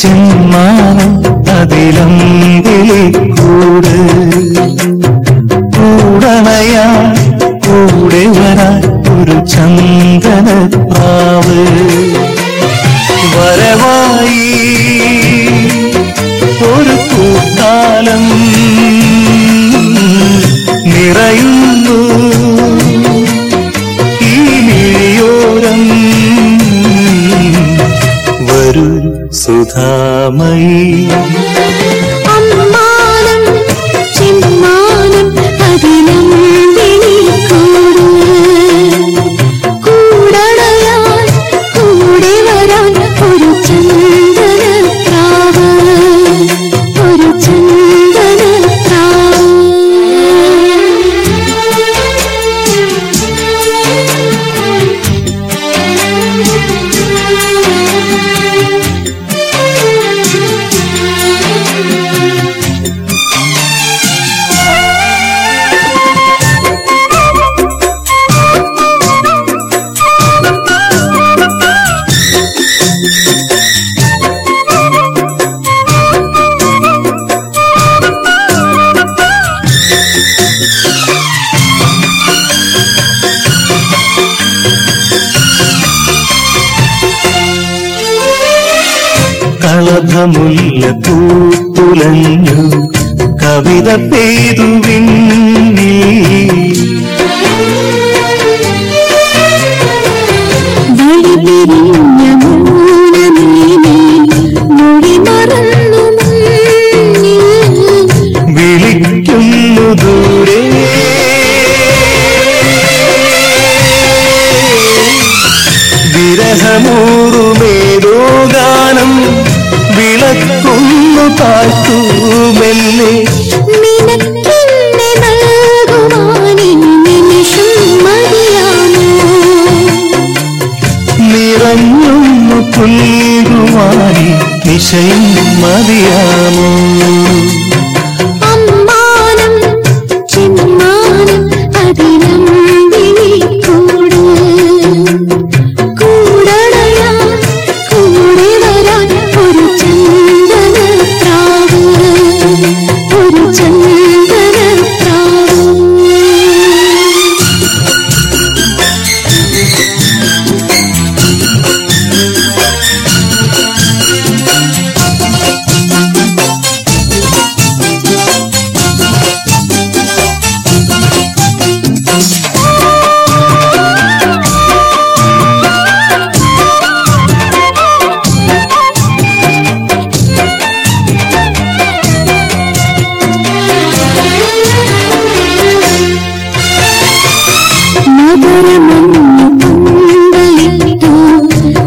ചെമ്മാനം അതിലമ്പിളി കൂട്. കൂടണയാ കൂടെ വരാൻ ഒരു ചന്ദന പ്രാവ് വരവായി ഒരു കൂട്ടാലം നിറയുന്നു. ഈ മിഴിയോരം വരൂ സുധാമയി. കളഭമുല്ല പൂത്തുലഞ്ഞു കവിത പെയ്തു മുന്നിൽ. വിളിക്കുന്നു ദൂരെ ഗാനം വിളക്കുന്നു താഴ്ത്തുമെന്നെ നിനക്കെന്നെ നൽകുവാനീ നിമിഷം മതിയാമോ? നിറഞ്ഞൊന്നു പുൽകുവാനി നിശയും മതിയാമോ പന്തലിട്ടു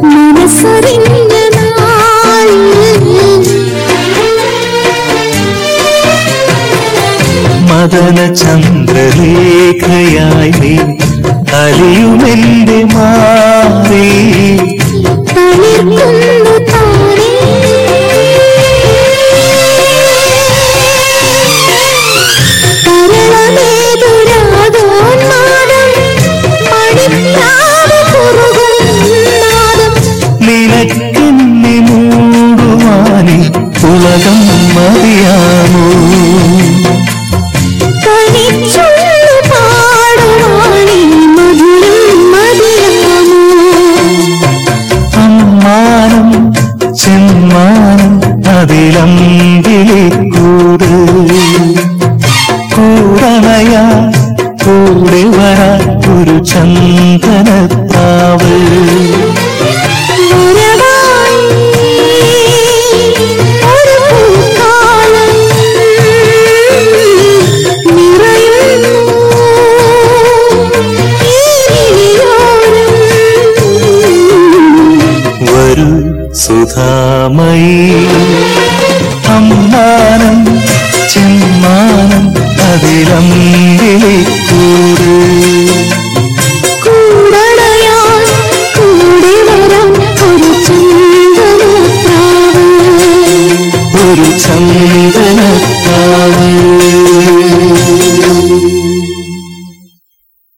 മനസ്സറിഞ്ഞ മദന ചന്ദ്രലേഖയായി നീ മാറി. തളിർക്കുന്നു മധുരം മതിയാമോ? അമ്മാനം ചെമ്മാനം അതിലമ്പിളി കൂട് കൂടണയാ കൂടെ വരാ ഒരു ചന്ദനത്താവ്. അതിലമ്പിളി കൂട്. കൂടണയാൻ കൂടി വരാൻ ഒരു ചന്ദനപ്രാവ് ഒരു ചന്ദനത്താവ്.